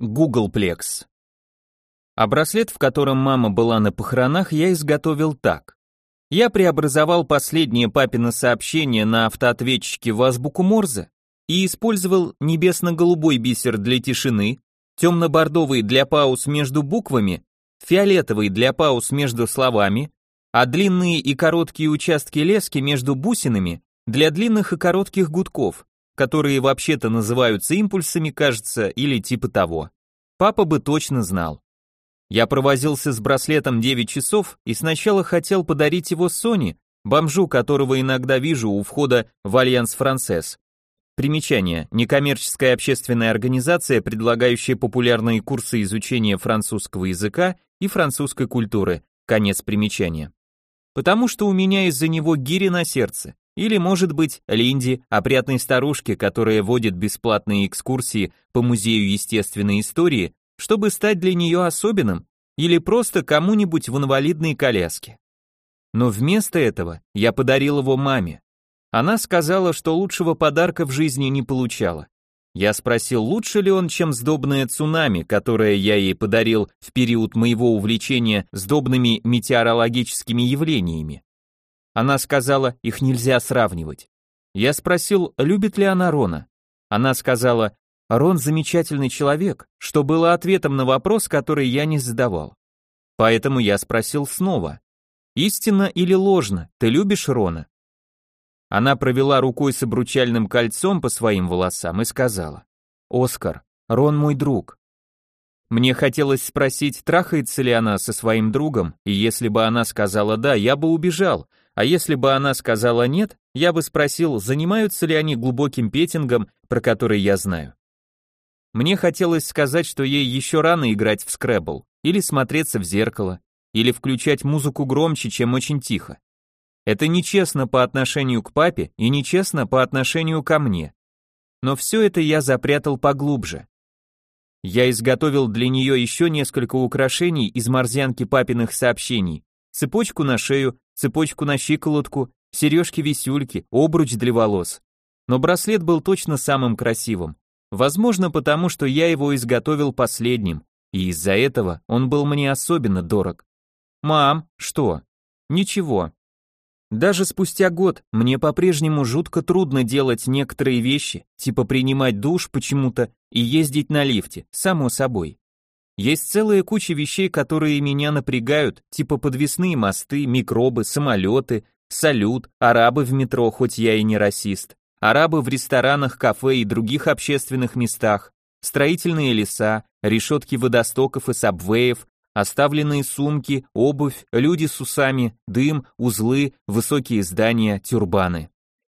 Googleplex. А браслет, в котором мама была на похоронах, я изготовил так. Я преобразовал последнее папино сообщение на автоответчике в азбуку Морзе и использовал небесно-голубой бисер для тишины, темно-бордовый для пауз между буквами, фиолетовый для пауз между словами, а длинные и короткие участки лески между бусинами для длинных и коротких гудков, которые вообще-то называются импульсами, кажется, или типа того. Папа бы точно знал. Я провозился с браслетом 9 часов и сначала хотел подарить его Соне, бомжу, которого иногда вижу у входа в Alliance Française. Примечание. Некоммерческая общественная организация, предлагающая популярные курсы изучения французского языка и французской культуры. Конец примечания. Потому что у меня из-за него гири на сердце. Или, может быть, Линди, опрятной старушке, которая водит бесплатные экскурсии по музею естественной истории, чтобы стать для нее особенным, или просто кому-нибудь в инвалидной коляске. Но вместо этого я подарил его маме. Она сказала, что лучшего подарка в жизни не получала. Я спросил, лучше ли он, чем сдобное цунами, которое я ей подарил в период моего увлечения сдобными метеорологическими явлениями. Она сказала, их нельзя сравнивать. Я спросил, любит ли она Рона. Она сказала, Рон замечательный человек, что было ответом на вопрос, который я не задавал. Поэтому я спросил снова. Истинно или ложно, ты любишь Рона? Она провела рукой с обручальным кольцом по своим волосам и сказала. «Оскар, Рон мой друг». Мне хотелось спросить, трахается ли она со своим другом, и если бы она сказала «да», я бы убежал, а если бы она сказала «нет», я бы спросил, занимаются ли они глубоким петингом, про который я знаю. Мне хотелось сказать, что ей еще рано играть в скребл, или смотреться в зеркало, или включать музыку громче, чем очень тихо. Это нечестно по отношению к папе и нечестно по отношению ко мне. Но все это я запрятал поглубже. Я изготовил для нее еще несколько украшений из морзянки папиных сообщений. Цепочку на шею, цепочку на щиколотку, сережки-висюльки, обруч для волос. Но браслет был точно самым красивым. Возможно, потому что я его изготовил последним, и из-за этого он был мне особенно дорог. Мам, что? Ничего. Даже спустя год мне по-прежнему жутко трудно делать некоторые вещи, типа принимать душ почему-то и ездить на лифте, само собой. Есть целая куча вещей, которые меня напрягают, типа подвесные мосты, микробы, самолеты, салют, арабы в метро, хоть я и не расист арабы в ресторанах, кафе и других общественных местах, строительные леса, решетки водостоков и сабвеев, оставленные сумки, обувь, люди с усами, дым, узлы, высокие здания, тюрбаны.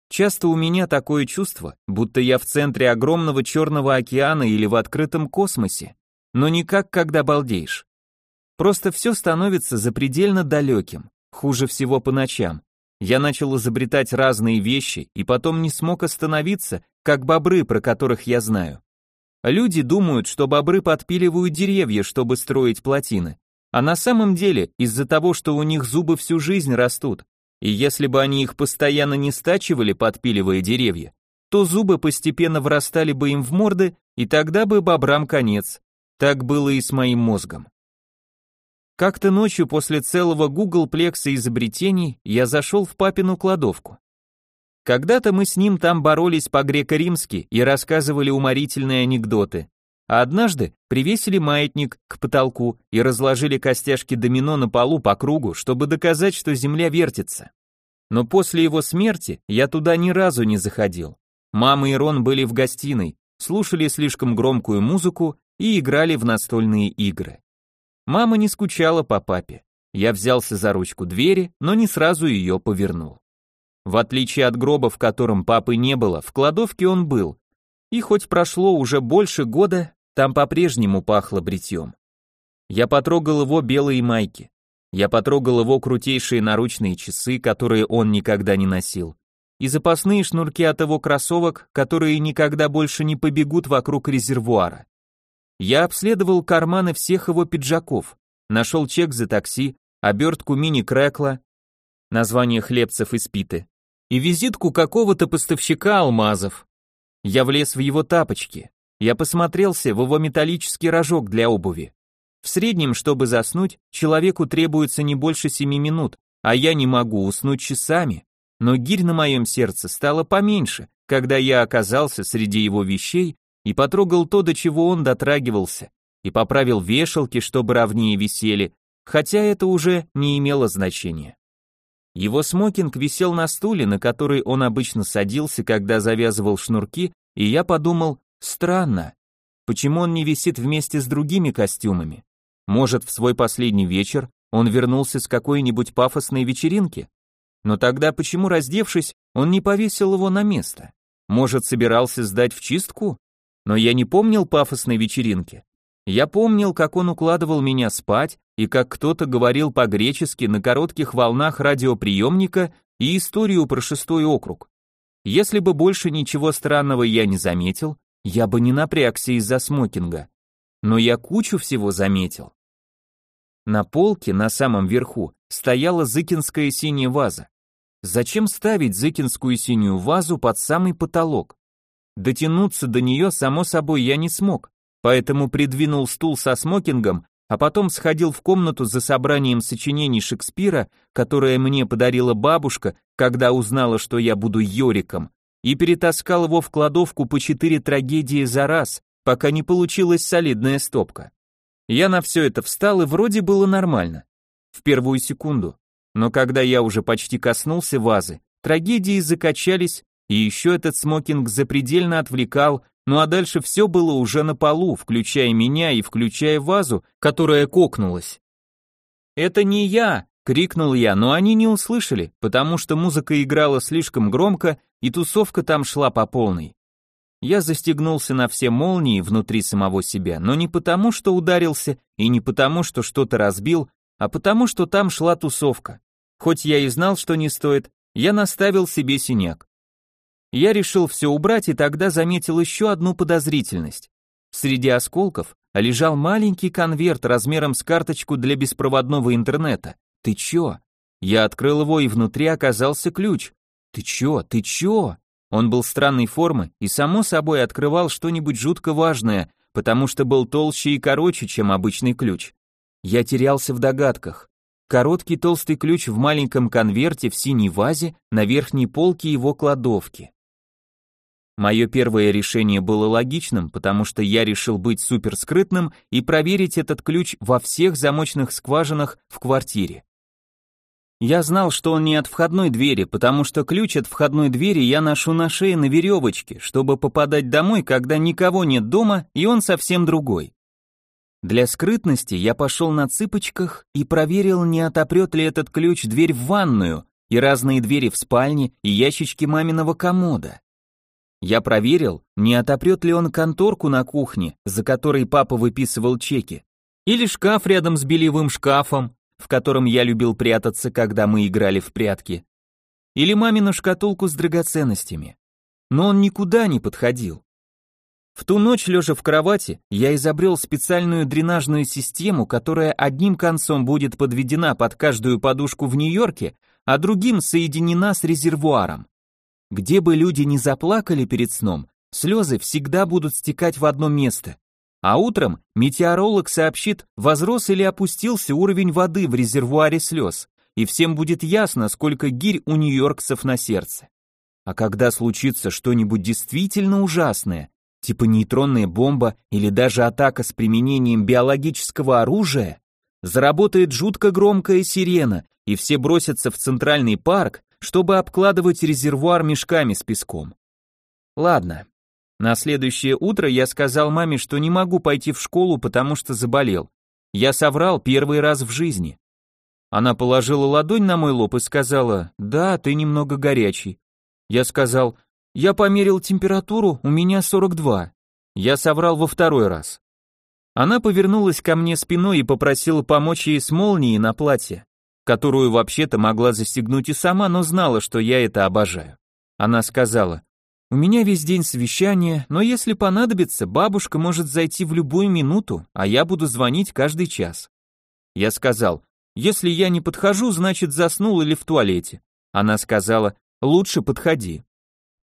Часто у меня такое чувство, будто я в центре огромного черного океана или в открытом космосе, но не как когда балдеешь. Просто все становится запредельно далеким, хуже всего по ночам. Я начал изобретать разные вещи и потом не смог остановиться, как бобры, про которых я знаю. Люди думают, что бобры подпиливают деревья, чтобы строить плотины. А на самом деле, из-за того, что у них зубы всю жизнь растут, и если бы они их постоянно не стачивали, подпиливая деревья, то зубы постепенно врастали бы им в морды, и тогда бы бобрам конец. Так было и с моим мозгом. Как-то ночью после целого гуглплекса изобретений я зашел в папину кладовку. Когда-то мы с ним там боролись по-греко-римски и рассказывали уморительные анекдоты. А однажды привесили маятник к потолку и разложили костяшки домино на полу по кругу, чтобы доказать, что Земля вертится. Но после его смерти я туда ни разу не заходил. Мама и Рон были в гостиной, слушали слишком громкую музыку и играли в настольные игры. Мама не скучала по папе. Я взялся за ручку двери, но не сразу ее повернул. В отличие от гроба, в котором папы не было, в кладовке он был. И хоть прошло уже больше года, там по-прежнему пахло бритьем. Я потрогал его белые майки. Я потрогал его крутейшие наручные часы, которые он никогда не носил. И запасные шнурки от его кроссовок, которые никогда больше не побегут вокруг резервуара. Я обследовал карманы всех его пиджаков, нашел чек за такси, обертку мини-крэкла, название хлебцев из питы, и визитку какого-то поставщика алмазов. Я влез в его тапочки. Я посмотрелся в его металлический рожок для обуви. В среднем, чтобы заснуть, человеку требуется не больше семи минут, а я не могу уснуть часами. Но гирь на моем сердце стала поменьше, когда я оказался среди его вещей и потрогал то, до чего он дотрагивался, и поправил вешалки, чтобы ровнее висели, хотя это уже не имело значения. Его смокинг висел на стуле, на который он обычно садился, когда завязывал шнурки, и я подумал, странно, почему он не висит вместе с другими костюмами? Может, в свой последний вечер он вернулся с какой-нибудь пафосной вечеринки? Но тогда почему, раздевшись, он не повесил его на место? Может, собирался сдать в чистку? Но я не помнил пафосной вечеринки. Я помнил, как он укладывал меня спать, и как кто-то говорил по-гречески на коротких волнах радиоприемника и историю про шестой округ. Если бы больше ничего странного я не заметил, я бы не напрягся из-за смокинга. Но я кучу всего заметил. На полке, на самом верху, стояла зыкинская синяя ваза. Зачем ставить зыкинскую синюю вазу под самый потолок? Дотянуться до нее, само собой, я не смог, поэтому придвинул стул со смокингом, а потом сходил в комнату за собранием сочинений Шекспира, которое мне подарила бабушка, когда узнала, что я буду Йориком, и перетаскал его в кладовку по четыре трагедии за раз, пока не получилась солидная стопка. Я на все это встал, и вроде было нормально. В первую секунду. Но когда я уже почти коснулся вазы, трагедии закачались, и еще этот смокинг запредельно отвлекал, ну а дальше все было уже на полу, включая меня и включая вазу, которая кокнулась. «Это не я!» — крикнул я, но они не услышали, потому что музыка играла слишком громко, и тусовка там шла по полной. Я застегнулся на все молнии внутри самого себя, но не потому, что ударился, и не потому, что что-то разбил, а потому, что там шла тусовка. Хоть я и знал, что не стоит, я наставил себе синяк. Я решил все убрать и тогда заметил еще одну подозрительность. Среди осколков лежал маленький конверт размером с карточку для беспроводного интернета. Ты чё? Я открыл его, и внутри оказался ключ. Ты чё? Ты чё? Он был странной формы и, само собой, открывал что-нибудь жутко важное, потому что был толще и короче, чем обычный ключ. Я терялся в догадках. Короткий толстый ключ в маленьком конверте в синей вазе на верхней полке его кладовки. Мое первое решение было логичным, потому что я решил быть суперскрытным и проверить этот ключ во всех замочных скважинах в квартире. Я знал, что он не от входной двери, потому что ключ от входной двери я ношу на шее на веревочке, чтобы попадать домой, когда никого нет дома, и он совсем другой. Для скрытности я пошел на цыпочках и проверил, не отопрет ли этот ключ дверь в ванную, и разные двери в спальне, и ящички маминого комода. Я проверил, не отопрет ли он конторку на кухне, за которой папа выписывал чеки, или шкаф рядом с белевым шкафом, в котором я любил прятаться, когда мы играли в прятки, или мамину шкатулку с драгоценностями. Но он никуда не подходил. В ту ночь, лежа в кровати, я изобрел специальную дренажную систему, которая одним концом будет подведена под каждую подушку в Нью-Йорке, а другим соединена с резервуаром. Где бы люди ни заплакали перед сном, слезы всегда будут стекать в одно место. А утром метеоролог сообщит, возрос или опустился уровень воды в резервуаре слез, и всем будет ясно, сколько гирь у нью-йоркцев на сердце. А когда случится что-нибудь действительно ужасное, типа нейтронная бомба или даже атака с применением биологического оружия, заработает жутко громкая сирена, и все бросятся в центральный парк, чтобы обкладывать резервуар мешками с песком. Ладно. На следующее утро я сказал маме, что не могу пойти в школу, потому что заболел. Я соврал первый раз в жизни. Она положила ладонь на мой лоб и сказала, «Да, ты немного горячий». Я сказал, «Я померил температуру, у меня 42». Я соврал во второй раз. Она повернулась ко мне спиной и попросила помочь ей с молнией на платье которую вообще-то могла застегнуть и сама, но знала, что я это обожаю. Она сказала, «У меня весь день совещание, но если понадобится, бабушка может зайти в любую минуту, а я буду звонить каждый час». Я сказал, «Если я не подхожу, значит заснул или в туалете». Она сказала, «Лучше подходи».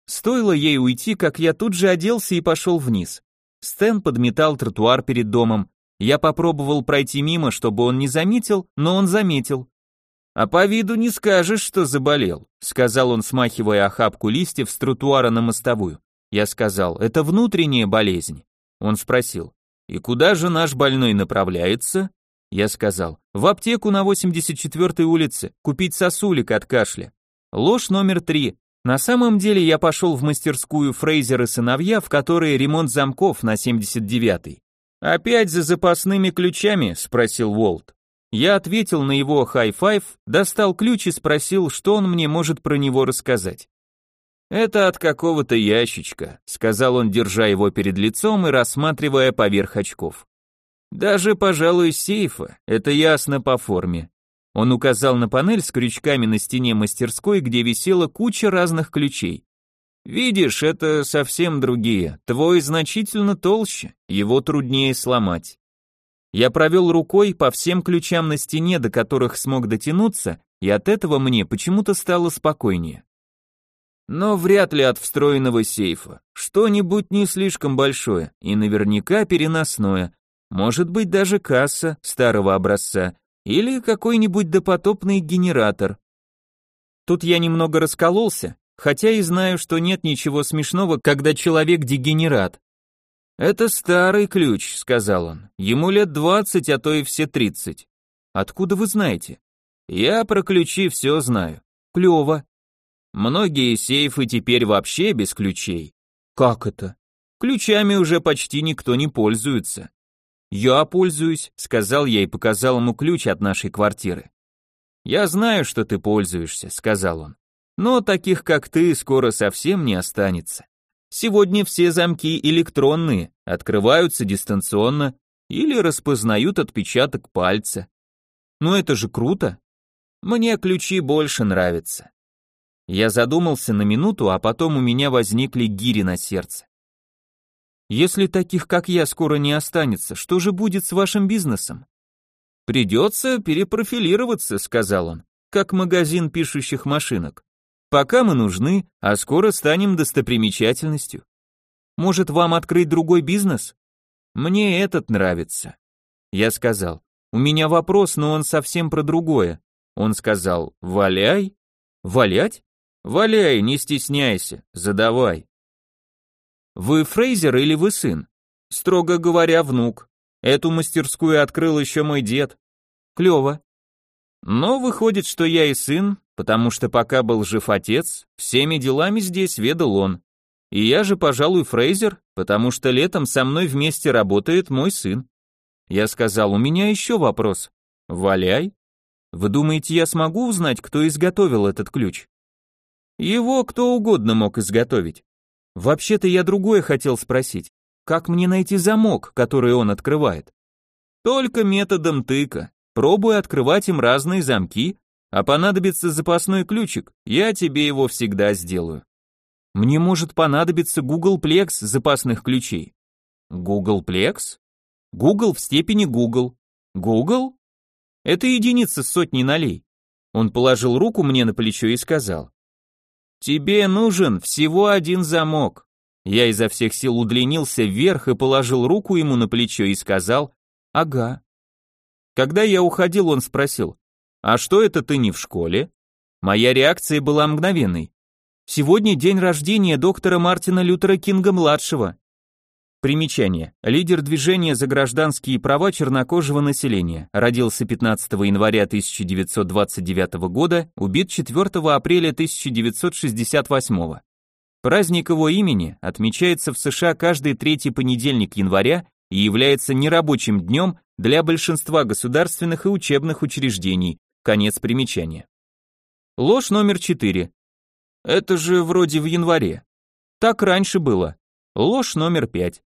Стоило ей уйти, как я тут же оделся и пошел вниз. Стэн подметал тротуар перед домом. Я попробовал пройти мимо, чтобы он не заметил, но он заметил. «А по виду не скажешь, что заболел», — сказал он, смахивая охапку листьев с тротуара на мостовую. Я сказал, «Это внутренняя болезнь». Он спросил, «И куда же наш больной направляется?» Я сказал, «В аптеку на 84-й улице, купить сосулек от кашля». Ложь номер три. На самом деле я пошел в мастерскую Фрейзер и сыновья, в которой ремонт замков на 79-й. «Опять за запасными ключами?» – спросил Уолт. Я ответил на его high-five, достал ключ и спросил, что он мне может про него рассказать. «Это от какого-то ящичка», — сказал он, держа его перед лицом и рассматривая поверх очков. «Даже, пожалуй, сейфа, это ясно по форме». Он указал на панель с крючками на стене мастерской, где висела куча разных ключей. «Видишь, это совсем другие, твой значительно толще, его труднее сломать». Я провел рукой по всем ключам на стене, до которых смог дотянуться, и от этого мне почему-то стало спокойнее. Но вряд ли от встроенного сейфа. Что-нибудь не слишком большое и наверняка переносное. Может быть даже касса старого образца или какой-нибудь допотопный генератор. Тут я немного раскололся, хотя и знаю, что нет ничего смешного, когда человек дегенерат. «Это старый ключ», — сказал он. «Ему лет двадцать, а то и все тридцать». «Откуда вы знаете?» «Я про ключи все знаю». «Клево». «Многие сейфы теперь вообще без ключей». «Как это?» «Ключами уже почти никто не пользуется». «Я пользуюсь», — сказал я и показал ему ключ от нашей квартиры. «Я знаю, что ты пользуешься», — сказал он. «Но таких, как ты, скоро совсем не останется». Сегодня все замки электронные, открываются дистанционно или распознают отпечаток пальца. Ну это же круто. Мне ключи больше нравятся. Я задумался на минуту, а потом у меня возникли гири на сердце. Если таких, как я, скоро не останется, что же будет с вашим бизнесом? Придется перепрофилироваться, сказал он, как магазин пишущих машинок. Пока мы нужны, а скоро станем достопримечательностью. Может, вам открыть другой бизнес? Мне этот нравится. Я сказал, у меня вопрос, но он совсем про другое. Он сказал, валяй. Валять? Валяй, не стесняйся, задавай. Вы Фрейзер или вы сын? Строго говоря, внук. Эту мастерскую открыл еще мой дед. Клево. Но выходит, что я и сын, потому что пока был жив отец, всеми делами здесь ведал он. И я же, пожалуй, Фрейзер, потому что летом со мной вместе работает мой сын. Я сказал, у меня еще вопрос. Валяй. Вы думаете, я смогу узнать, кто изготовил этот ключ? Его кто угодно мог изготовить. Вообще-то я другое хотел спросить. Как мне найти замок, который он открывает? Только методом тыка. Пробуй открывать им разные замки, а понадобится запасной ключик, я тебе его всегда сделаю. Мне может понадобиться Google Plex запасных ключей. Google Plex? Google в степени Google. Google? Это единица сотни нолей. Он положил руку мне на плечо и сказал. Тебе нужен всего один замок. Я изо всех сил удлинился вверх и положил руку ему на плечо и сказал, ага. Когда я уходил, он спросил, «А что это ты не в школе?» Моя реакция была мгновенной. «Сегодня день рождения доктора Мартина Лютера Кинга-младшего». Примечание. Лидер движения за гражданские права чернокожего населения. Родился 15 января 1929 года, убит 4 апреля 1968. Праздник его имени отмечается в США каждый третий понедельник января и является нерабочим днем для большинства государственных и учебных учреждений, Конец примечания. Ложь номер четыре. Это же вроде в январе. Так раньше было. Ложь номер пять.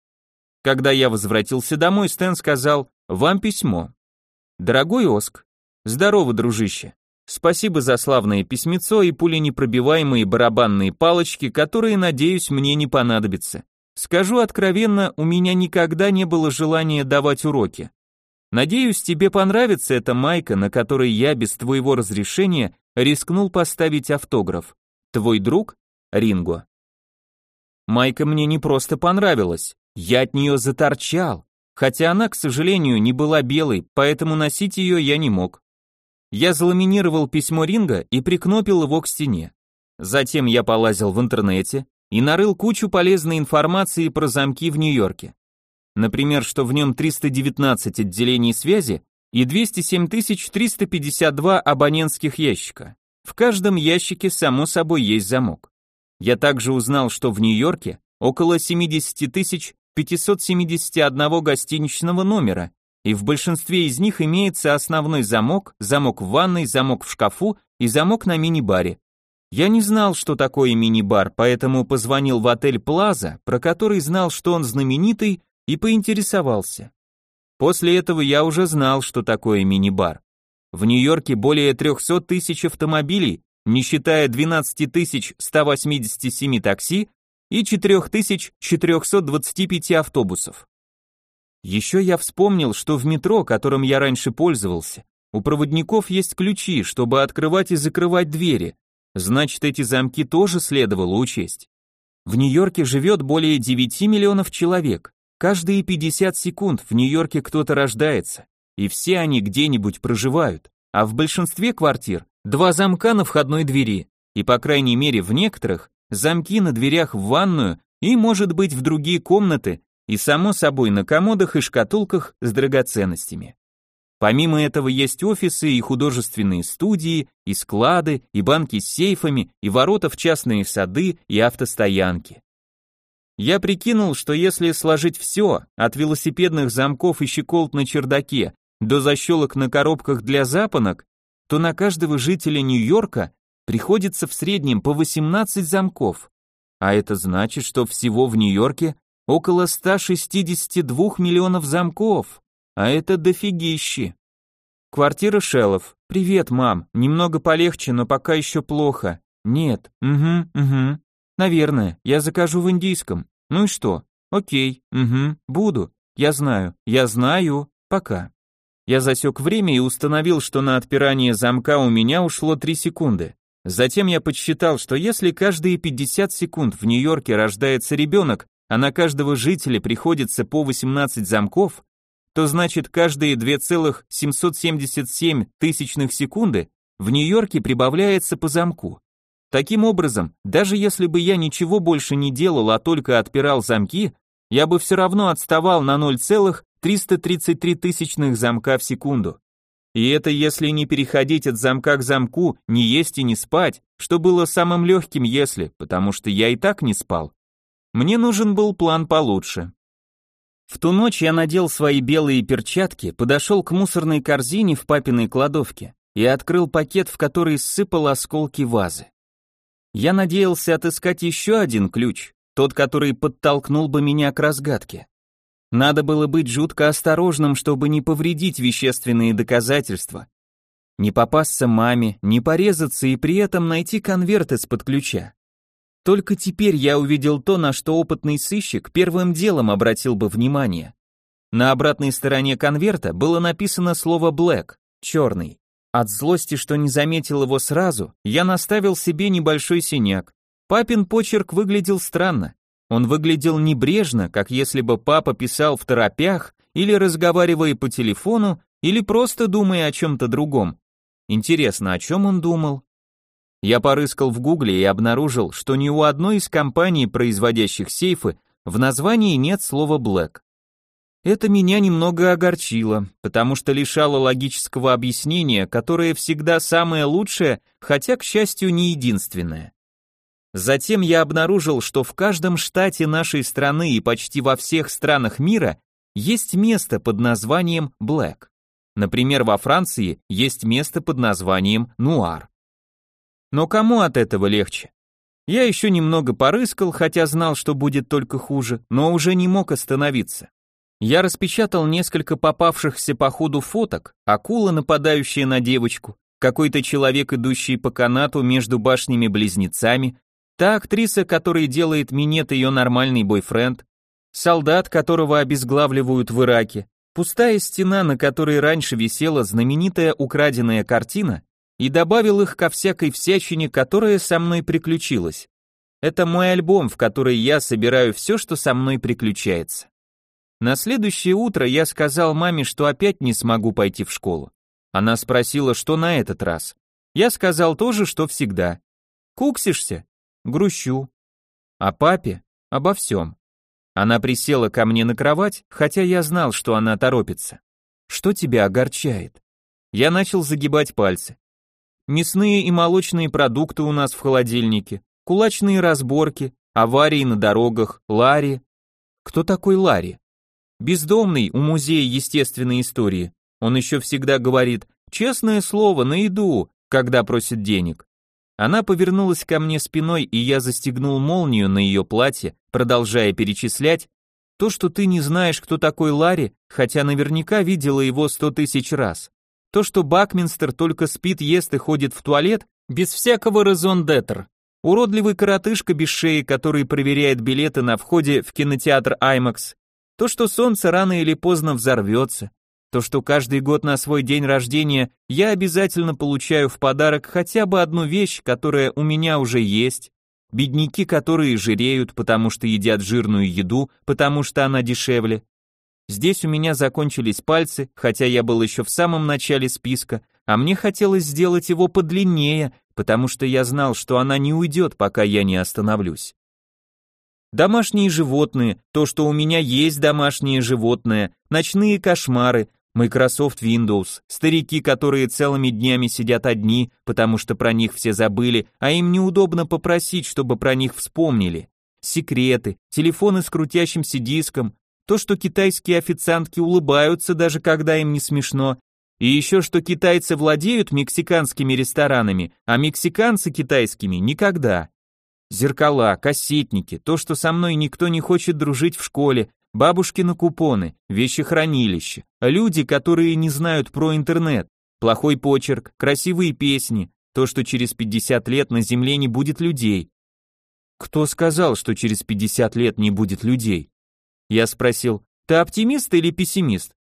Когда я возвратился домой, Стэн сказал, вам письмо. Дорогой Оск, здорово, дружище. Спасибо за славное письмецо и пуленепробиваемые барабанные палочки, которые, надеюсь, мне не понадобятся. Скажу откровенно, у меня никогда не было желания давать уроки. Надеюсь, тебе понравится эта майка, на которой я без твоего разрешения рискнул поставить автограф. Твой друг Ринго. Майка мне не просто понравилась, Я от нее заторчал, хотя она, к сожалению, не была белой, поэтому носить ее я не мог. Я заламинировал письмо Ринга и прикнопил его к стене. Затем я полазил в интернете и нарыл кучу полезной информации про замки в Нью-Йорке. Например, что в нем 319 отделений связи и 207 352 абонентских ящика. В каждом ящике, само собой, есть замок. Я также узнал, что в Нью-Йорке около 70 571 гостиничного номера, и в большинстве из них имеется основной замок, замок в ванной, замок в шкафу и замок на мини-баре. Я не знал, что такое мини-бар, поэтому позвонил в отель Плаза, про который знал, что он знаменитый, и поинтересовался. После этого я уже знал, что такое мини-бар. В Нью-Йорке более 300 тысяч автомобилей, не считая 12 187 такси и 4425 автобусов. Еще я вспомнил, что в метро, которым я раньше пользовался, у проводников есть ключи, чтобы открывать и закрывать двери, значит эти замки тоже следовало учесть. В Нью-Йорке живет более 9 миллионов человек, каждые 50 секунд в Нью-Йорке кто-то рождается, и все они где-нибудь проживают, а в большинстве квартир два замка на входной двери, и по крайней мере в некоторых замки на дверях в ванную и, может быть, в другие комнаты, и само собой на комодах и шкатулках с драгоценностями. Помимо этого есть офисы и художественные студии, и склады, и банки с сейфами, и ворота в частные сады, и автостоянки. Я прикинул, что если сложить все, от велосипедных замков и щеколд на чердаке до защелок на коробках для запонок, то на каждого жителя Нью-Йорка приходится в среднем по 18 замков. А это значит, что всего в Нью-Йорке около 162 миллионов замков, а это дофигищи. Квартира Шеллов. Привет, мам. Немного полегче, но пока еще плохо. Нет. Угу, угу. Наверное, я закажу в индийском. Ну и что? Окей. Угу. Буду. Я знаю. Я знаю. Пока. Я засек время и установил, что на отпирание замка у меня ушло 3 секунды. Затем я подсчитал, что если каждые 50 секунд в Нью-Йорке рождается ребенок, а на каждого жителя приходится по 18 замков, то значит каждые 2,777 тысячных секунды в Нью-Йорке прибавляется по замку. Таким образом, даже если бы я ничего больше не делал, а только отпирал замки, я бы все равно отставал на 0,333 тысячных замка в секунду. И это если не переходить от замка к замку, не есть и не спать, что было самым легким если, потому что я и так не спал. Мне нужен был план получше. В ту ночь я надел свои белые перчатки, подошел к мусорной корзине в папиной кладовке и открыл пакет, в который сыпал осколки вазы. Я надеялся отыскать еще один ключ, тот, который подтолкнул бы меня к разгадке. Надо было быть жутко осторожным, чтобы не повредить вещественные доказательства. Не попасться маме, не порезаться и при этом найти конверт из-под ключа. Только теперь я увидел то, на что опытный сыщик первым делом обратил бы внимание. На обратной стороне конверта было написано слово «black» — черный. От злости, что не заметил его сразу, я наставил себе небольшой синяк. Папин почерк выглядел странно. Он выглядел небрежно, как если бы папа писал в торопях или разговаривая по телефону, или просто думая о чем-то другом. Интересно, о чем он думал? Я порыскал в гугле и обнаружил, что ни у одной из компаний, производящих сейфы, в названии нет слова «black». Это меня немного огорчило, потому что лишало логического объяснения, которое всегда самое лучшее, хотя, к счастью, не единственное. Затем я обнаружил, что в каждом штате нашей страны и почти во всех странах мира есть место под названием Black. Например, во Франции есть место под названием Нуар. Но кому от этого легче? Я еще немного порыскал, хотя знал, что будет только хуже, но уже не мог остановиться. Я распечатал несколько попавшихся по ходу фоток, акула, нападающая на девочку, какой-то человек, идущий по канату между башнями-близнецами, Та актриса, которая делает минет ее нормальный бойфренд, солдат, которого обезглавливают в Ираке, пустая стена, на которой раньше висела знаменитая украденная картина, и добавил их ко всякой всячине, которая со мной приключилась. Это мой альбом, в который я собираю все, что со мной приключается. На следующее утро я сказал маме, что опять не смогу пойти в школу. Она спросила, что на этот раз. Я сказал тоже, что всегда. Куксишься? Грущу. О папе? Обо всем. Она присела ко мне на кровать, хотя я знал, что она торопится. Что тебя огорчает? Я начал загибать пальцы. Мясные и молочные продукты у нас в холодильнике, кулачные разборки, аварии на дорогах, Ларри. Кто такой Ларри? Бездомный у музея естественной истории. Он еще всегда говорит «честное слово, на еду», когда просит денег. Она повернулась ко мне спиной, и я застегнул молнию на ее платье, продолжая перечислять, то, что ты не знаешь, кто такой Ларри, хотя наверняка видела его сто тысяч раз. То, что Бакминстер только спит, ест и ходит в туалет, без всякого резон детер. Уродливый коротышка без шеи, который проверяет билеты на входе в кинотеатр IMAX. То, что солнце рано или поздно взорвется. То, что каждый год на свой день рождения я обязательно получаю в подарок хотя бы одну вещь, которая у меня уже есть. Бедняки, которые жиреют, потому что едят жирную еду, потому что она дешевле. Здесь у меня закончились пальцы, хотя я был еще в самом начале списка, а мне хотелось сделать его подлиннее, потому что я знал, что она не уйдет, пока я не остановлюсь. Домашние животные, то, что у меня есть домашнее животное, ночные кошмары, Microsoft Windows, старики, которые целыми днями сидят одни, потому что про них все забыли, а им неудобно попросить, чтобы про них вспомнили. Секреты, телефоны с крутящимся диском, то, что китайские официантки улыбаются, даже когда им не смешно, и еще что китайцы владеют мексиканскими ресторанами, а мексиканцы китайскими никогда. Зеркала, кассетники, то, что со мной никто не хочет дружить в школе, бабушкины купоны, вещехранилище, люди, которые не знают про интернет, плохой почерк, красивые песни, то, что через 50 лет на Земле не будет людей. Кто сказал, что через 50 лет не будет людей? Я спросил, ты оптимист или пессимист?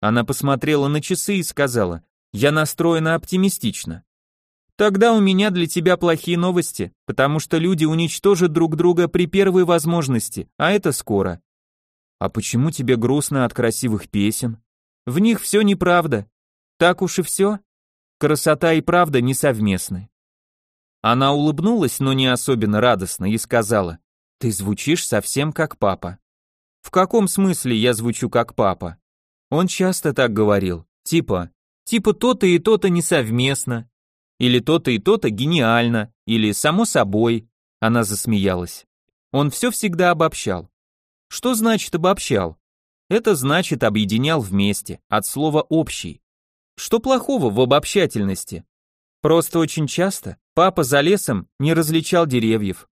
Она посмотрела на часы и сказала, я настроена оптимистично. Тогда у меня для тебя плохие новости, потому что люди уничтожат друг друга при первой возможности, а это скоро. А почему тебе грустно от красивых песен? В них все неправда. Так уж и все. Красота и правда несовместны. Она улыбнулась, но не особенно радостно, и сказала, «Ты звучишь совсем как папа». В каком смысле я звучу как папа? Он часто так говорил, типа, типа то-то и то-то несовместно, или то-то и то-то гениально, или само собой. Она засмеялась. Он все всегда обобщал. Что значит обобщал? Это значит объединял вместе, от слова общий. Что плохого в обобщательности? Просто очень часто папа за лесом не различал деревьев.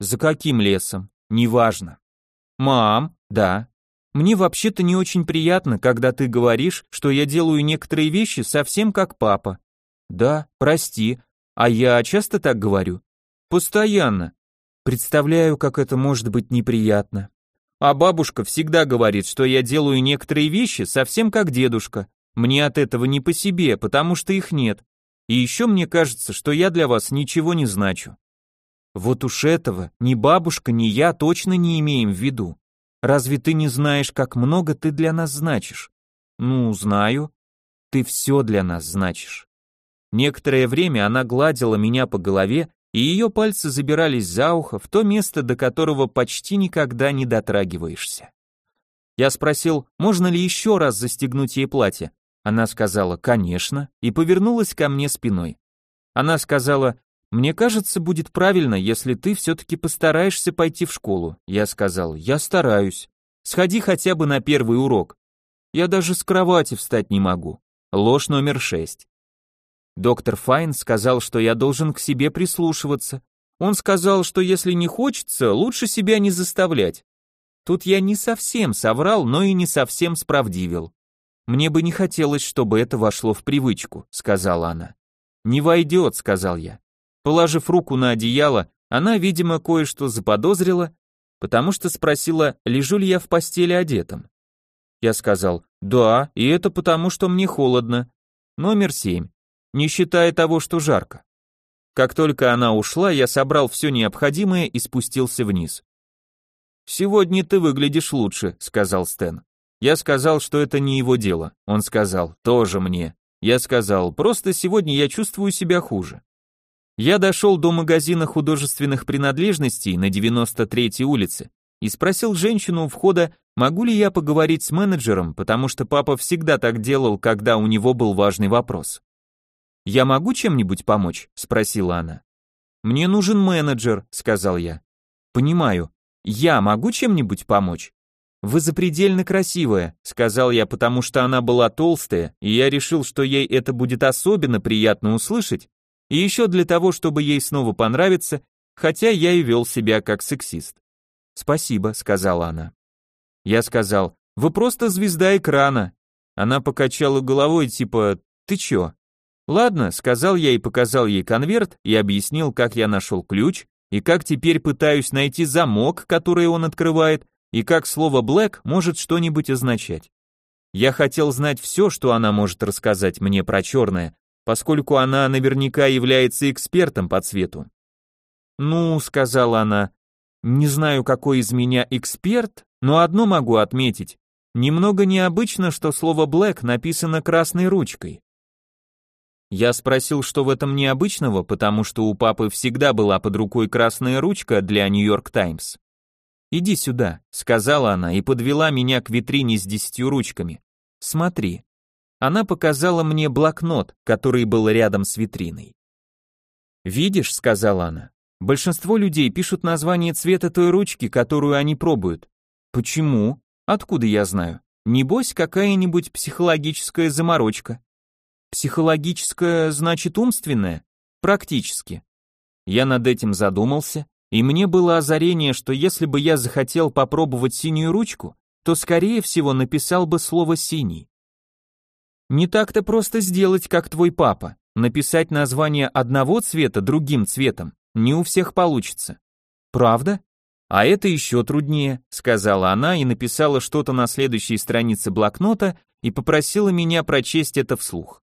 За каким лесом? Неважно. Мам, да. Мне вообще-то не очень приятно, когда ты говоришь, что я делаю некоторые вещи совсем как папа. Да, прости. А я часто так говорю? Постоянно. Представляю, как это может быть неприятно. А бабушка всегда говорит, что я делаю некоторые вещи совсем как дедушка. Мне от этого не по себе, потому что их нет. И еще мне кажется, что я для вас ничего не значу. Вот уж этого ни бабушка, ни я точно не имеем в виду. Разве ты не знаешь, как много ты для нас значишь? Ну, знаю. Ты все для нас значишь. Некоторое время она гладила меня по голове, и ее пальцы забирались за ухо, в то место, до которого почти никогда не дотрагиваешься. Я спросил, можно ли еще раз застегнуть ей платье. Она сказала, конечно, и повернулась ко мне спиной. Она сказала, мне кажется, будет правильно, если ты все-таки постараешься пойти в школу. Я сказал, я стараюсь. Сходи хотя бы на первый урок. Я даже с кровати встать не могу. Ложь номер шесть. Доктор Файн сказал, что я должен к себе прислушиваться. Он сказал, что если не хочется, лучше себя не заставлять. Тут я не совсем соврал, но и не совсем справдивил. Мне бы не хотелось, чтобы это вошло в привычку, сказала она. Не войдет, сказал я. Положив руку на одеяло, она, видимо, кое-что заподозрила, потому что спросила, лежу ли я в постели одетым. Я сказал, да, и это потому, что мне холодно. Номер семь не считая того, что жарко. Как только она ушла, я собрал все необходимое и спустился вниз. «Сегодня ты выглядишь лучше», — сказал Стэн. Я сказал, что это не его дело. Он сказал, тоже мне. Я сказал, просто сегодня я чувствую себя хуже. Я дошел до магазина художественных принадлежностей на 93-й улице и спросил женщину у входа, могу ли я поговорить с менеджером, потому что папа всегда так делал, когда у него был важный вопрос. «Я могу чем-нибудь помочь?» – спросила она. «Мне нужен менеджер», – сказал я. «Понимаю. Я могу чем-нибудь помочь?» «Вы запредельно красивая», — сказал я, потому что она была толстая, и я решил, что ей это будет особенно приятно услышать, и еще для того, чтобы ей снова понравиться, хотя я и вел себя как сексист. «Спасибо», — сказала она. Я сказал, «Вы просто звезда экрана». Она покачала головой, типа, «Ты чё?» «Ладно», — сказал я и показал ей конверт и объяснил, как я нашел ключ, и как теперь пытаюсь найти замок, который он открывает, и как слово «black» может что-нибудь означать. Я хотел знать все, что она может рассказать мне про черное, поскольку она наверняка является экспертом по цвету. «Ну», — сказала она, — «не знаю, какой из меня эксперт, но одно могу отметить. Немного необычно, что слово «black» написано красной ручкой». Я спросил, что в этом необычного, потому что у папы всегда была под рукой красная ручка для Нью-Йорк Таймс. «Иди сюда», — сказала она и подвела меня к витрине с десятью ручками. «Смотри». Она показала мне блокнот, который был рядом с витриной. «Видишь», — сказала она, — «большинство людей пишут название цвета той ручки, которую они пробуют. Почему? Откуда я знаю? Небось, какая-нибудь психологическая заморочка». «Психологическая значит умственная?» «Практически». Я над этим задумался, и мне было озарение, что если бы я захотел попробовать синюю ручку, то скорее всего написал бы слово «синий». Не так-то просто сделать, как твой папа. Написать название одного цвета другим цветом не у всех получится. Правда? А это еще труднее, сказала она и написала что-то на следующей странице блокнота и попросила меня прочесть это вслух.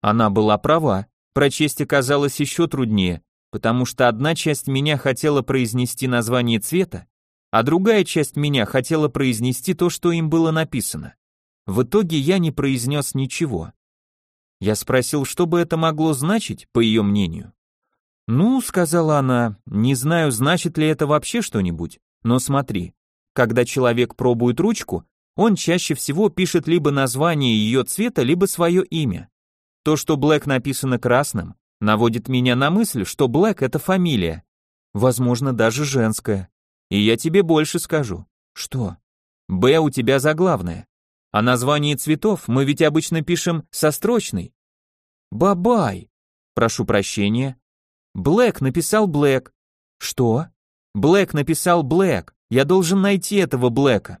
Она была права, прочесть оказалось еще труднее, потому что одна часть меня хотела произнести название цвета, а другая часть меня хотела произнести то, что им было написано. В итоге я не произнес ничего. Я спросил, что бы это могло значить, по ее мнению. «Ну», — сказала она, — «не знаю, значит ли это вообще что-нибудь, но смотри, когда человек пробует ручку, он чаще всего пишет либо название ее цвета, либо свое имя. То, что Блэк написано красным, наводит меня на мысль, что Блэк это фамилия, возможно, даже женская. И я тебе больше скажу. Что? Б у тебя заглавная. А название цветов мы ведь обычно пишем со строчной. Бабай. Прошу прощения. Блэк написал Блэк. Что? Блэк написал Блэк. Я должен найти этого Блэка.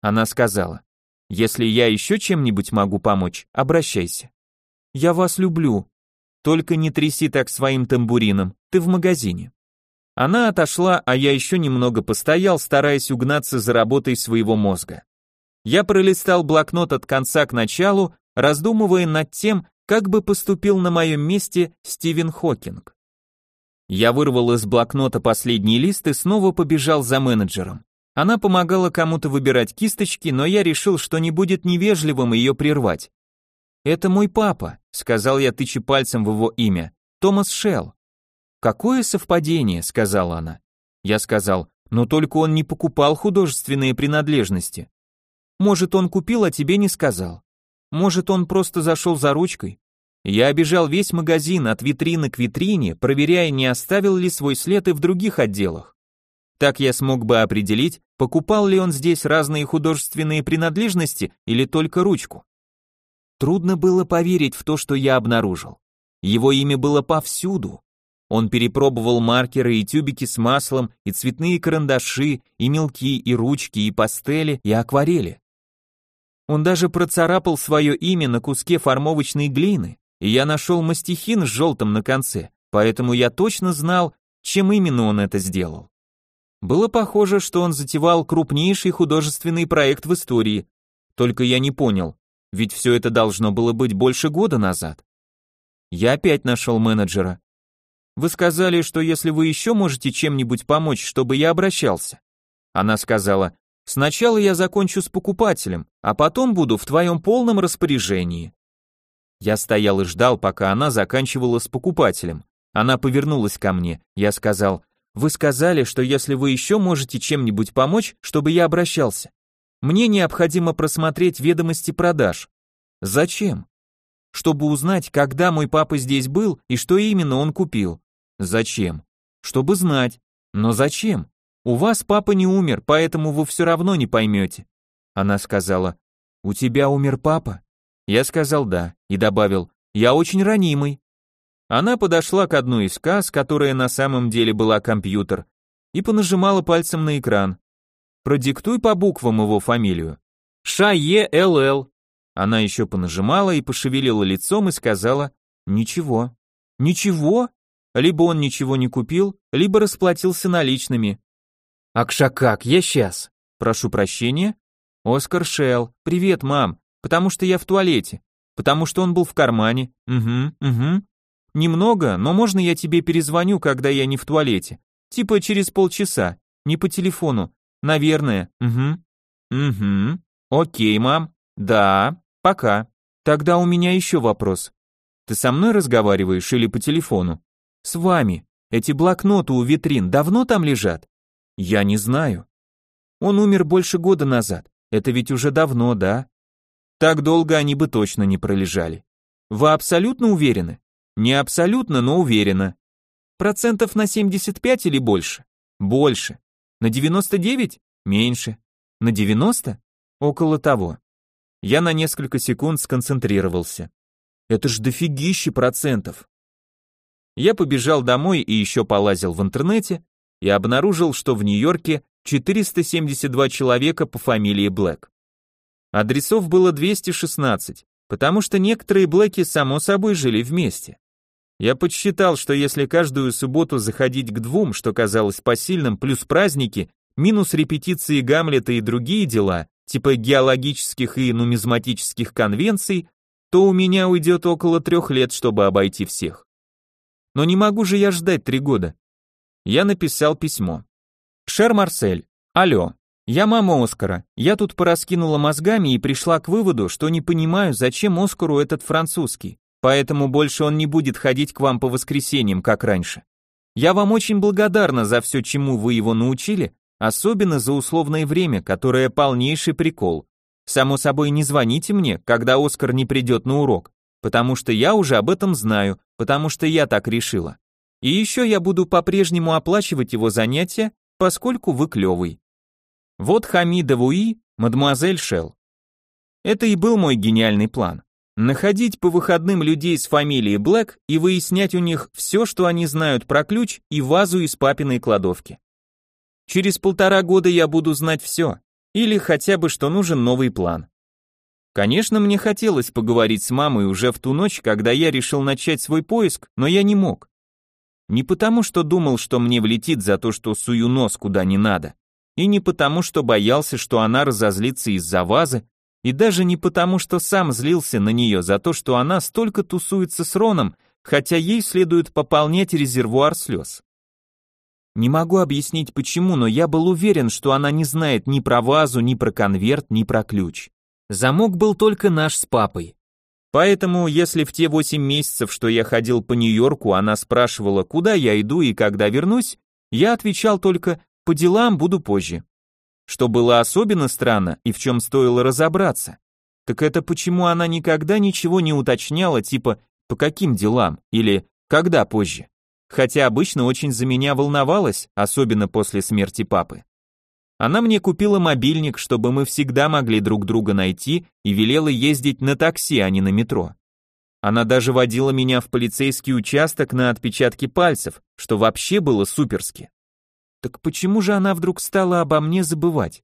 Она сказала. Если я еще чем-нибудь могу помочь, обращайся. Я вас люблю, только не тряси так своим тамбурином, ты в магазине. Она отошла, а я еще немного постоял, стараясь угнаться за работой своего мозга. Я пролистал блокнот от конца к началу, раздумывая над тем, как бы поступил на моем месте Стивен Хокинг. Я вырвал из блокнота последний лист и снова побежал за менеджером. Она помогала кому-то выбирать кисточки, но я решил, что не будет невежливым ее прервать. «Это мой папа», — сказал я, тыча пальцем в его имя. «Томас Шелл». «Какое совпадение», — сказала она. Я сказал, «но только он не покупал художественные принадлежности». «Может, он купил, а тебе не сказал». «Может, он просто зашел за ручкой». Я обежал весь магазин от витрины к витрине, проверяя, не оставил ли свой след и в других отделах. Так я смог бы определить, покупал ли он здесь разные художественные принадлежности или только ручку. Трудно было поверить в то, что я обнаружил. Его имя было повсюду. Он перепробовал маркеры и тюбики с маслом, и цветные карандаши, и мелки, и ручки, и пастели, и акварели. Он даже процарапал свое имя на куске формовочной глины, и я нашел мастихин с желтым на конце, поэтому я точно знал, чем именно он это сделал. Было похоже, что он затевал крупнейший художественный проект в истории, только я не понял, ведь все это должно было быть больше года назад. Я опять нашел менеджера. Вы сказали, что если вы еще можете чем-нибудь помочь, чтобы я обращался. Она сказала, сначала я закончу с покупателем, а потом буду в твоем полном распоряжении. Я стоял и ждал, пока она заканчивала с покупателем. Она повернулась ко мне. Я сказал, вы сказали, что если вы еще можете чем-нибудь помочь, чтобы я обращался. Мне необходимо просмотреть ведомости продаж. Зачем? Чтобы узнать, когда мой папа здесь был и что именно он купил. Зачем? Чтобы знать. Но зачем? У вас папа не умер, поэтому вы все равно не поймете. Она сказала, у тебя умер папа? Я сказал да и добавил, я очень ранимый. Она подошла к одной из касс, которая на самом деле была компьютер, и понажимала пальцем на экран. Продиктуй по буквам его фамилию. Шае ЛЛ. Она еще понажимала и пошевелила лицом и сказала «Ничего». «Ничего?» Либо он ничего не купил, либо расплатился наличными. «Акшакак, я сейчас». «Прошу прощения». «Оскар Шелл. Привет, мам. Потому что я в туалете. Потому что он был в кармане. Угу, угу. Немного, но можно я тебе перезвоню, когда я не в туалете? Типа через полчаса. Не по телефону. Наверное. Угу. Угу. Окей, мам. Да. Пока. Тогда у меня еще вопрос. Ты со мной разговариваешь или по телефону? С вами. Эти блокноты у витрин давно там лежат? Я не знаю. Он умер больше года назад. Это ведь уже давно, да? Так долго они бы точно не пролежали. Вы абсолютно уверены? Не абсолютно, но уверенно. Процентов на 75 или больше? Больше. На 99? Меньше. На 90? Около того. Я на несколько секунд сконцентрировался. Это ж дофигища процентов. Я побежал домой и еще полазил в интернете и обнаружил, что в Нью-Йорке 472 человека по фамилии Блэк. Адресов было 216, потому что некоторые Блэки само собой жили вместе. Я подсчитал, что если каждую субботу заходить к двум, что казалось посильным, плюс праздники, минус репетиции Гамлета и другие дела, типа геологических и нумизматических конвенций, то у меня уйдет около трех лет, чтобы обойти всех. Но не могу же я ждать три года. Я написал письмо. Шер Марсель, алло, я мама Оскара. Я тут пораскинула мозгами и пришла к выводу, что не понимаю, зачем Оскару этот французский поэтому больше он не будет ходить к вам по воскресеньям, как раньше. Я вам очень благодарна за все, чему вы его научили, особенно за условное время, которое полнейший прикол. Само собой, не звоните мне, когда Оскар не придет на урок, потому что я уже об этом знаю, потому что я так решила. И еще я буду по-прежнему оплачивать его занятия, поскольку вы клевый. Вот Хамида Вуи, мадемуазель Шелл. Это и был мой гениальный план. Находить по выходным людей с фамилией Блэк и выяснять у них все, что они знают про ключ и вазу из папиной кладовки. Через полтора года я буду знать все, или хотя бы, что нужен новый план. Конечно, мне хотелось поговорить с мамой уже в ту ночь, когда я решил начать свой поиск, но я не мог. Не потому, что думал, что мне влетит за то, что сую нос куда не надо, и не потому, что боялся, что она разозлится из-за вазы и даже не потому, что сам злился на нее за то, что она столько тусуется с Роном, хотя ей следует пополнять резервуар слез. Не могу объяснить почему, но я был уверен, что она не знает ни про вазу, ни про конверт, ни про ключ. Замок был только наш с папой. Поэтому, если в те восемь месяцев, что я ходил по Нью-Йорку, она спрашивала, куда я иду и когда вернусь, я отвечал только «по делам буду позже». Что было особенно странно и в чем стоило разобраться, так это почему она никогда ничего не уточняла, типа «по каким делам» или «когда позже», хотя обычно очень за меня волновалась, особенно после смерти папы. Она мне купила мобильник, чтобы мы всегда могли друг друга найти и велела ездить на такси, а не на метро. Она даже водила меня в полицейский участок на отпечатки пальцев, что вообще было суперски. Так почему же она вдруг стала обо мне забывать?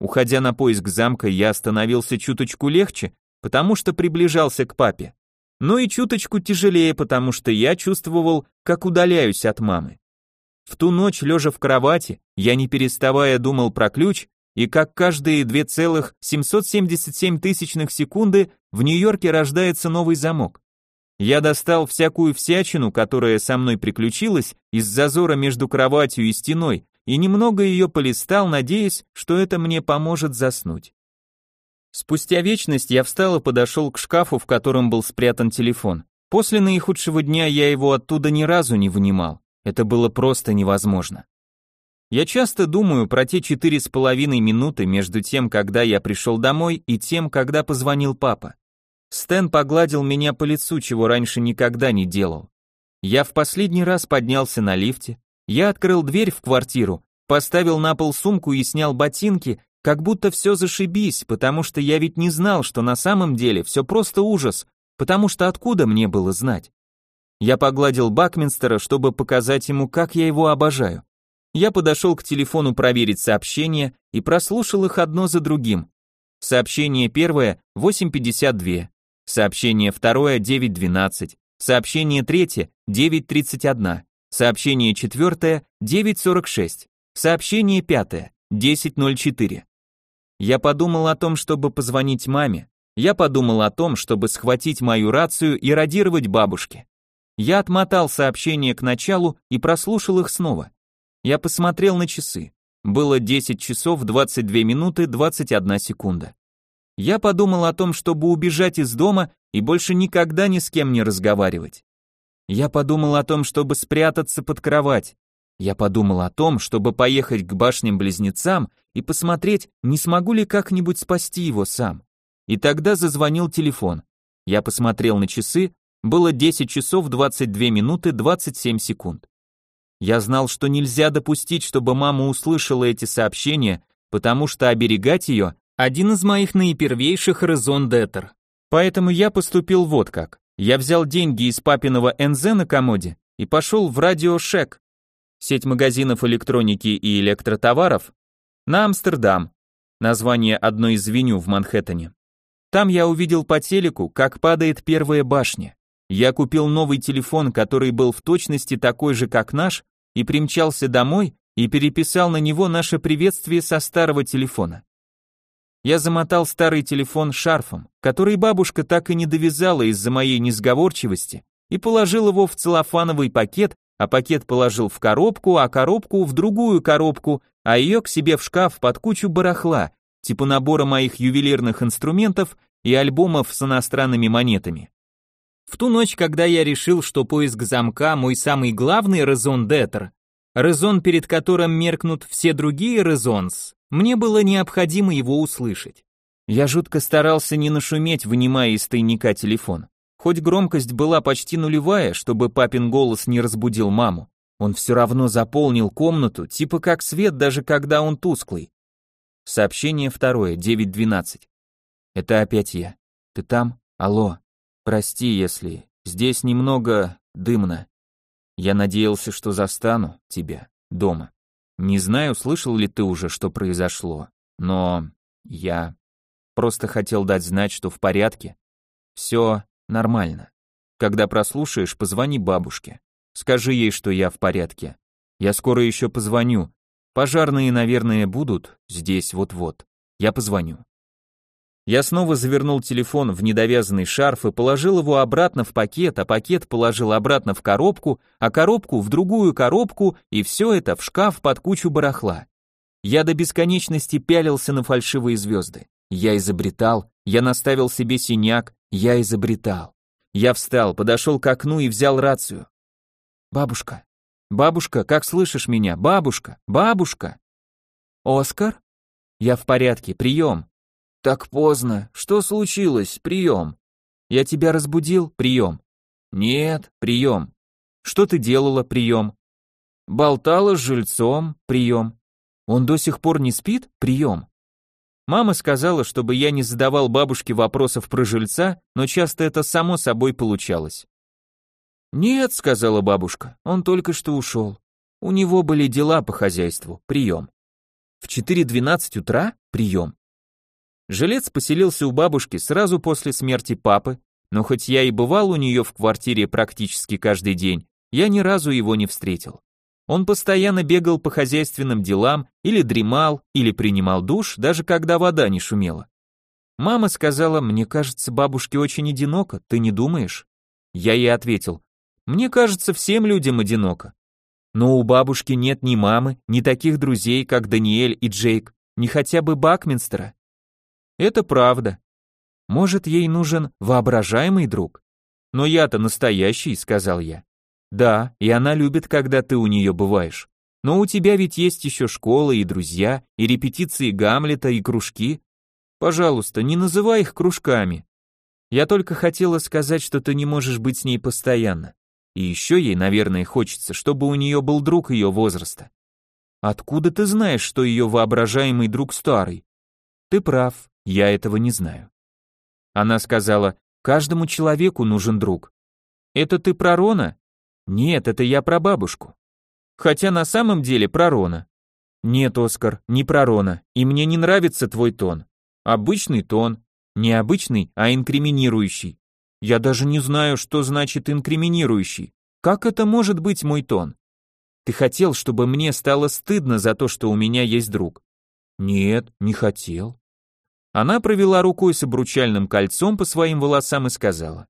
Уходя на поиск замка, я становился чуточку легче, потому что приближался к папе. Но и чуточку тяжелее, потому что я чувствовал, как удаляюсь от мамы. В ту ночь, лежа в кровати, я не переставая думал про ключ, и как каждые 2,777 тысячных секунды в Нью-Йорке рождается новый замок. Я достал всякую всячину, которая со мной приключилась из зазора между кроватью и стеной, и немного ее полистал, надеясь, что это мне поможет заснуть. Спустя вечность я встал и подошел к шкафу, в котором был спрятан телефон. После наихудшего дня я его оттуда ни разу не вынимал. Это было просто невозможно. Я часто думаю про те четыре с половиной минуты между тем, когда я пришел домой, и тем, когда позвонил папа. Стэн погладил меня по лицу, чего раньше никогда не делал. Я в последний раз поднялся на лифте, я открыл дверь в квартиру, поставил на пол сумку и снял ботинки, как будто все зашибись, потому что я ведь не знал, что на самом деле все просто ужас, потому что откуда мне было знать? Я погладил Бакминстера, чтобы показать ему, как я его обожаю. Я подошел к телефону проверить сообщения и прослушал их одно за другим. Сообщение первое 8.52, сообщение второе 9.12, сообщение третье 9.31, сообщение четвертое 9.46, сообщение пятое 10.04. Я подумал о том, чтобы позвонить маме, я подумал о том, чтобы схватить мою рацию и радировать бабушке. Я отмотал сообщения к началу и прослушал их снова. Я посмотрел на часы. Было 10 часов 22 минуты 21 секунда. Я подумал о том, чтобы убежать из дома и больше никогда ни с кем не разговаривать. Я подумал о том, чтобы спрятаться под кровать. Я подумал о том, чтобы поехать к башням-близнецам и посмотреть, не смогу ли как-нибудь спасти его сам. И тогда зазвонил телефон. Я посмотрел на часы, было 10 часов 22 минуты 27 секунд. Я знал, что нельзя допустить, чтобы мама услышала эти сообщения, потому что оберегать ее – один из моих наипервейших резон детер. Поэтому я поступил вот как. Я взял деньги из папиного НЗ на комоде и пошел в Радио Шек, сеть магазинов электроники и электротоваров, на Амстердам, название одной из веню в Манхэттене. Там я увидел по телеку, как падает первая башня. Я купил новый телефон, который был в точности такой же, как наш, и примчался домой и переписал на него наше приветствие со старого телефона. Я замотал старый телефон шарфом, который бабушка так и не довязала из-за моей несговорчивости, и положил его в целлофановый пакет, а пакет положил в коробку, а коробку в другую коробку, а ее к себе в шкаф под кучу барахла, типа набора моих ювелирных инструментов и альбомов с иностранными монетами. В ту ночь, когда я решил, что поиск замка мой самый главный резон детер, резон, перед которым меркнут все другие резонс, мне было необходимо его услышать. Я жутко старался не нашуметь, вынимая из тайника телефон. Хоть громкость была почти нулевая, чтобы папин голос не разбудил маму, он все равно заполнил комнату, типа как свет, даже когда он тусклый. Сообщение второе, 9.12. Это опять я. Ты там? Алло. Прости, если здесь немного дымно. Я надеялся, что застану тебя дома. Не знаю, слышал ли ты уже, что произошло, но я просто хотел дать знать, что в порядке. Все нормально. Когда прослушаешь, позвони бабушке. Скажи ей, что я в порядке. Я скоро еще позвоню. Пожарные, наверное, будут здесь вот-вот. Я позвоню. Я снова завернул телефон в недовязанный шарф и положил его обратно в пакет, а пакет положил обратно в коробку, а коробку в другую коробку, и все это в шкаф под кучу барахла. Я до бесконечности пялился на фальшивые звезды. Я изобретал, я наставил себе синяк, я изобретал. Я встал, подошел к окну и взял рацию. Бабушка. Бабушка, как слышишь меня? Бабушка, бабушка. Оскар? Я в порядке, прием. Так поздно. Что случилось? Прием. Я тебя разбудил? Прием. Нет, прием. Что ты делала? Прием. Болтала с жильцом? Прием. Он до сих пор не спит? Прием. Мама сказала, чтобы я не задавал бабушке вопросов про жильца, но часто это само собой получалось. «Нет», — сказала бабушка, — «он только что ушел. У него были дела по хозяйству, прием». В 4.12 утра прием. Жилец поселился у бабушки сразу после смерти папы, но хоть я и бывал у нее в квартире практически каждый день, я ни разу его не встретил. Он постоянно бегал по хозяйственным делам, или дремал, или принимал душ, даже когда вода не шумела. Мама сказала, мне кажется, бабушке очень одиноко, ты не думаешь? Я ей ответил, мне кажется, всем людям одиноко. Но у бабушки нет ни мамы, ни таких друзей, как Даниэль и Джейк, ни хотя бы Бакминстера. Это правда. Может, ей нужен воображаемый друг? Но я-то настоящий, сказал я. Да, и она любит, когда ты у нее бываешь. Но у тебя ведь есть еще школа и друзья, и репетиции Гамлета, и кружки. Пожалуйста, не называй их кружками. Я только хотела сказать, что ты не можешь быть с ней постоянно. И еще ей, наверное, хочется, чтобы у нее был друг ее возраста. Откуда ты знаешь, что ее воображаемый друг старый? Ты прав, я этого не знаю. Она сказала, каждому человеку нужен друг. Это ты про Рона? Нет, это я про бабушку. Хотя на самом деле про Рона. Нет, Оскар, не про Рона, и мне не нравится твой тон. Обычный тон. Не обычный, а инкриминирующий. Я даже не знаю, что значит инкриминирующий. Как это может быть мой тон? Ты хотел, чтобы мне стало стыдно за то, что у меня есть друг? Нет, не хотел. Она провела рукой с обручальным кольцом по своим волосам и сказала.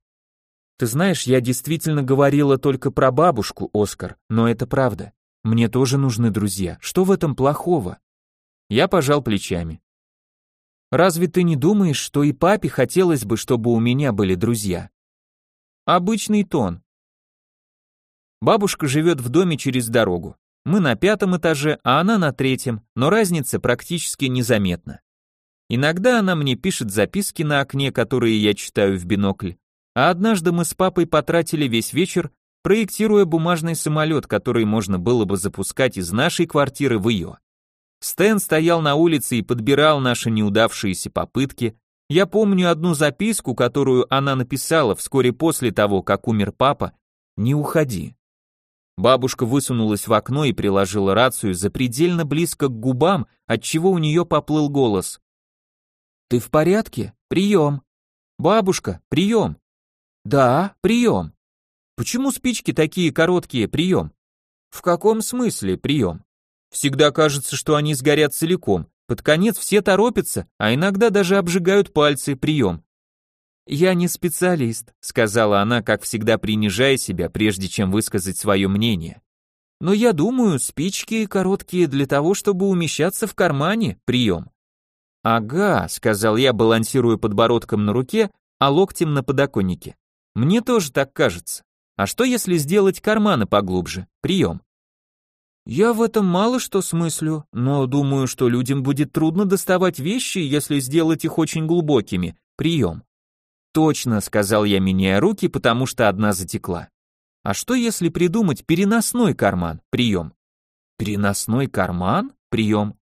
Ты знаешь, я действительно говорила только про бабушку, Оскар, но это правда. Мне тоже нужны друзья. Что в этом плохого? Я пожал плечами. Разве ты не думаешь, что и папе хотелось бы, чтобы у меня были друзья? Обычный тон. Бабушка живет в доме через дорогу. Мы на пятом этаже, а она на третьем, но разница практически незаметна. Иногда она мне пишет записки на окне, которые я читаю в бинокль, а однажды мы с папой потратили весь вечер, проектируя бумажный самолет, который можно было бы запускать из нашей квартиры в ее. Стэн стоял на улице и подбирал наши неудавшиеся попытки. Я помню одну записку, которую она написала вскоре после того, как умер папа. «Не уходи». Бабушка высунулась в окно и приложила рацию запредельно близко к губам, отчего у нее поплыл голос. «Ты в порядке? Прием!» «Бабушка, прием!» «Да, прием!» «Почему спички такие короткие, прием?» «В каком смысле прием?» Всегда кажется, что они сгорят целиком. Под конец все торопятся, а иногда даже обжигают пальцы, прием. «Я не специалист», — сказала она, как всегда принижая себя, прежде чем высказать свое мнение. «Но я думаю, спички короткие для того, чтобы умещаться в кармане, прием». «Ага», — сказал я, балансируя подбородком на руке, а локтем на подоконнике. «Мне тоже так кажется. А что если сделать карманы поглубже? Прием». Я в этом мало что смыслю, но думаю, что людям будет трудно доставать вещи, если сделать их очень глубокими. Прием. Точно, сказал я, меняя руки, потому что одна затекла. А что если придумать переносной карман? Прием. Переносной карман? Прием.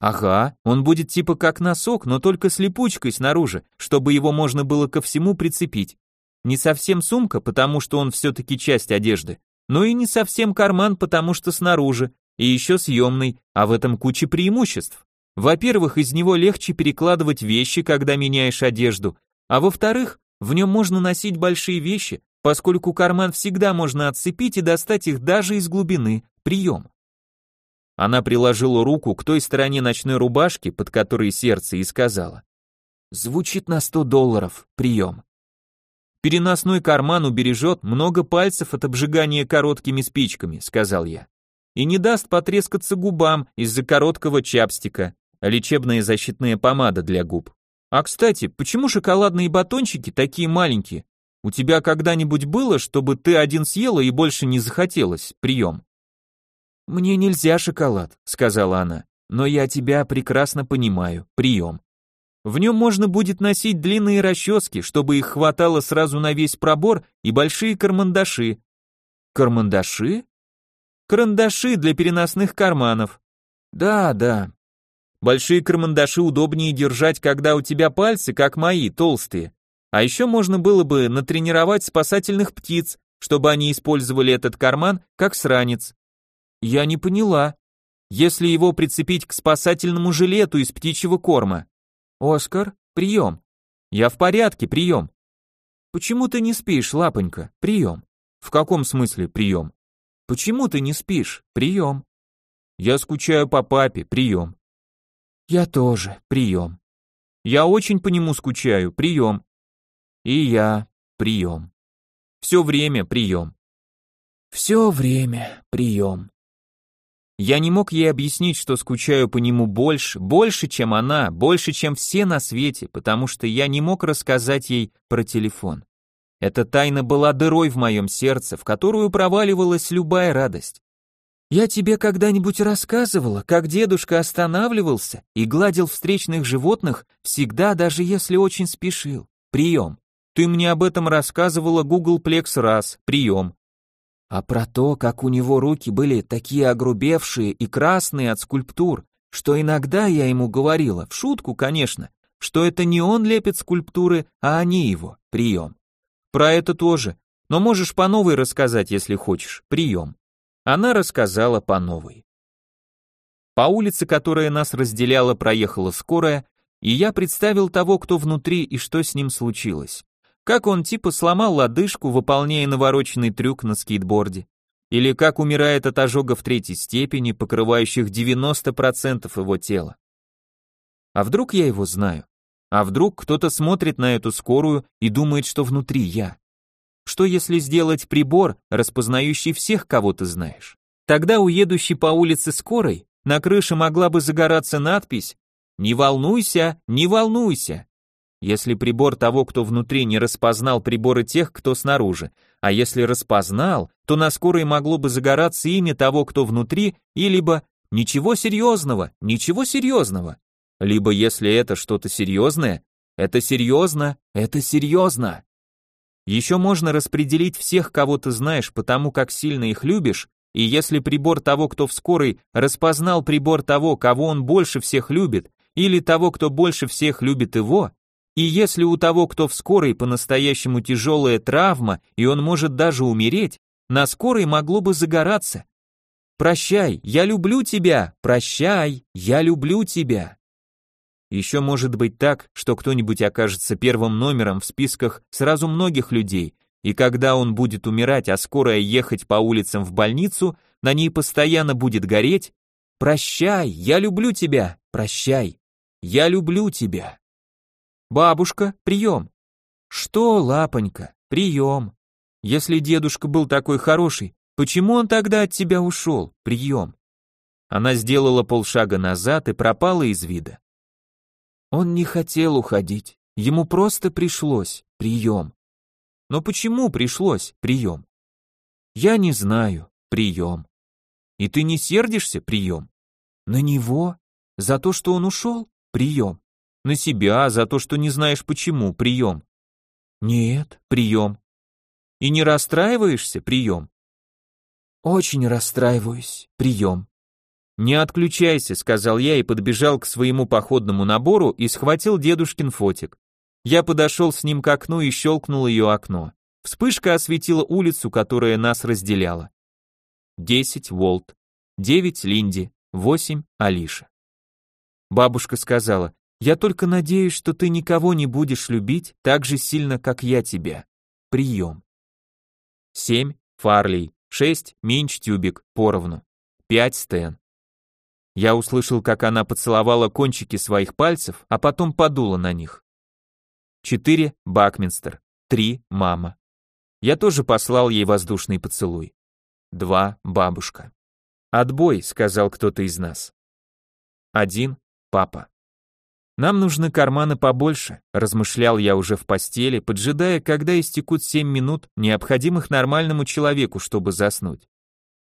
Ага, он будет типа как носок, но только с липучкой снаружи, чтобы его можно было ко всему прицепить. Не совсем сумка, потому что он все-таки часть одежды, но и не совсем карман, потому что снаружи, и еще съемный, а в этом куча преимуществ. Во-первых, из него легче перекладывать вещи, когда меняешь одежду, а во-вторых, в нем можно носить большие вещи, поскольку карман всегда можно отцепить и достать их даже из глубины. Прием. Она приложила руку к той стороне ночной рубашки, под которой сердце, и сказала. Звучит на сто долларов. Прием. Переносной карман убережет много пальцев от обжигания короткими спичками, сказал я. И не даст потрескаться губам из-за короткого чапстика, лечебная защитная помада для губ. А кстати, почему шоколадные батончики такие маленькие? У тебя когда-нибудь было, чтобы ты один съела и больше не захотелось? Прием. Мне нельзя шоколад, сказала она, но я тебя прекрасно понимаю. Прием. В нем можно будет носить длинные расчески, чтобы их хватало сразу на весь пробор, и большие кармандаши. Кармандаши? Карандаши для переносных карманов. Да, да. Большие кармандаши удобнее держать, когда у тебя пальцы, как мои, толстые. А еще можно было бы натренировать спасательных птиц, чтобы они использовали этот карман как сранец. Я не поняла. Если его прицепить к спасательному жилету из птичьего корма, «Оскар, прием!» «Я в порядке, прием!» «Почему ты не спишь, лапонька? Прием!» «В каком смысле прием?» «Почему ты не спишь? Прием!» «Я скучаю по папе, прием!» «Я тоже, прием!» «Я очень по нему скучаю, прием!» «И я, прием!» Все время прием. Все время прием. Я не мог ей объяснить, что скучаю по нему больше, больше, чем она, больше, чем все на свете, потому что я не мог рассказать ей про телефон. Эта тайна была дырой в моем сердце, в которую проваливалась любая радость. Я тебе когда-нибудь рассказывала, как дедушка останавливался и гладил встречных животных всегда, даже если очень спешил. Прием. Ты мне об этом рассказывала Google Plex раз. Прием а про то, как у него руки были такие огрубевшие и красные от скульптур, что иногда я ему говорила, в шутку, конечно, что это не он лепит скульптуры, а они его, прием. Про это тоже, но можешь по новой рассказать, если хочешь, прием. Она рассказала по новой. По улице, которая нас разделяла, проехала скорая, и я представил того, кто внутри и что с ним случилось. Как он типа сломал лодыжку, выполняя навороченный трюк на скейтборде. Или как умирает от ожога в третьей степени, покрывающих 90% его тела. А вдруг я его знаю? А вдруг кто-то смотрит на эту скорую и думает, что внутри я? Что если сделать прибор, распознающий всех, кого ты знаешь? Тогда у едущей по улице скорой на крыше могла бы загораться надпись «Не волнуйся, не волнуйся». Если прибор того, кто внутри, не распознал приборы тех, кто снаружи, а если распознал, то на скорой могло бы загораться имя того, кто внутри, и либо «ничего серьезного, ничего серьезного», либо если это что-то серьезное, это серьезно, это серьезно. Еще можно распределить всех, кого ты знаешь, потому как сильно их любишь, и если прибор того, кто в скорой, распознал прибор того, кого он больше всех любит, или того, кто больше всех любит его, и если у того, кто в скорой, по-настоящему тяжелая травма, и он может даже умереть, на скорой могло бы загораться. «Прощай, я люблю тебя! Прощай, я люблю тебя!» Еще может быть так, что кто-нибудь окажется первым номером в списках сразу многих людей, и когда он будет умирать, а скорая ехать по улицам в больницу, на ней постоянно будет гореть «Прощай, я люблю тебя! Прощай, я люблю тебя!» «Бабушка, прием!» «Что, лапонька, прием!» «Если дедушка был такой хороший, почему он тогда от тебя ушел? Прием!» Она сделала полшага назад и пропала из вида. Он не хотел уходить, ему просто пришлось, прием. Но почему пришлось, прием? Я не знаю, прием. И ты не сердишься, прием? На него? За то, что он ушел? Прием. На себя за то, что не знаешь почему, прием. Нет, прием. И не расстраиваешься, прием. Очень расстраиваюсь, прием. Не отключайся, сказал я и подбежал к своему походному набору и схватил дедушкин фотик. Я подошел с ним к окну и щелкнул ее окно. Вспышка осветила улицу, которая нас разделяла. 10 Волт, 9 Линди, 8 Алиша. Бабушка сказала, я только надеюсь, что ты никого не будешь любить так же сильно, как я тебя. Прием. 7. Фарлей. 6. Минч Тюбик. Поровну. 5. Стэн. Я услышал, как она поцеловала кончики своих пальцев, а потом подула на них. 4. Бакминстер. 3. Мама. Я тоже послал ей воздушный поцелуй. 2. Бабушка. «Отбой», — сказал кто-то из нас. 1. Папа. Нам нужны карманы побольше, размышлял я уже в постели, поджидая, когда истекут 7 минут, необходимых нормальному человеку, чтобы заснуть.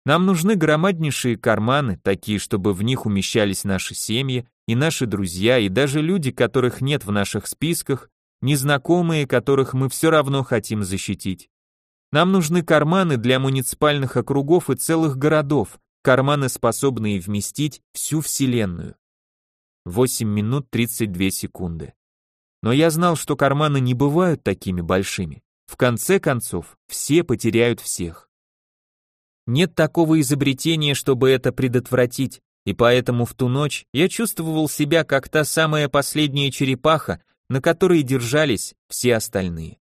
Нам нужны громаднейшие карманы, такие, чтобы в них умещались наши семьи и наши друзья, и даже люди, которых нет в наших списках, незнакомые, которых мы все равно хотим защитить. Нам нужны карманы для муниципальных округов и целых городов, карманы, способные вместить всю Вселенную. 8 минут 32 секунды. Но я знал, что карманы не бывают такими большими. В конце концов, все потеряют всех. Нет такого изобретения, чтобы это предотвратить, и поэтому в ту ночь я чувствовал себя как та самая последняя черепаха, на которой держались все остальные.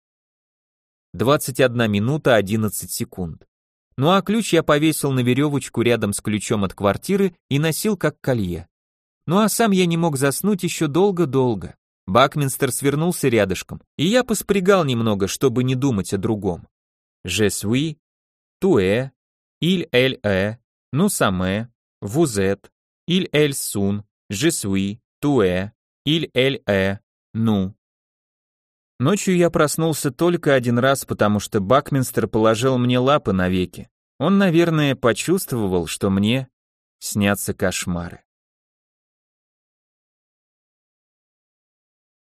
21 минута 11 секунд. Ну а ключ я повесил на веревочку рядом с ключом от квартиры и носил как колье. Ну а сам я не мог заснуть еще долго-долго. Бакминстер свернулся рядышком, и я поспрягал немного, чтобы не думать о другом. je es, il, elle, est, nous sommes, vous êtes, il, elle tu es, il, elle, est, nous. Ночью я проснулся только один раз, потому что Бакминстер положил мне лапы на веки. Он, наверное, почувствовал, что мне снятся кошмары.